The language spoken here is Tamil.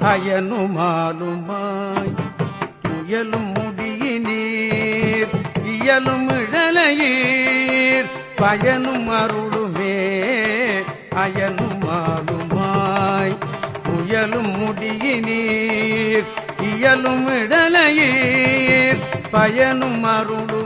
அயனுமாலுமாய் முயலும் முடியினீர் இயலும் இழலையீர். பயனும் அருளுமே அயனுமாலுமாய் முயலும் முடியினீர் இயலும் இடலையீர் பயனும் அருளும்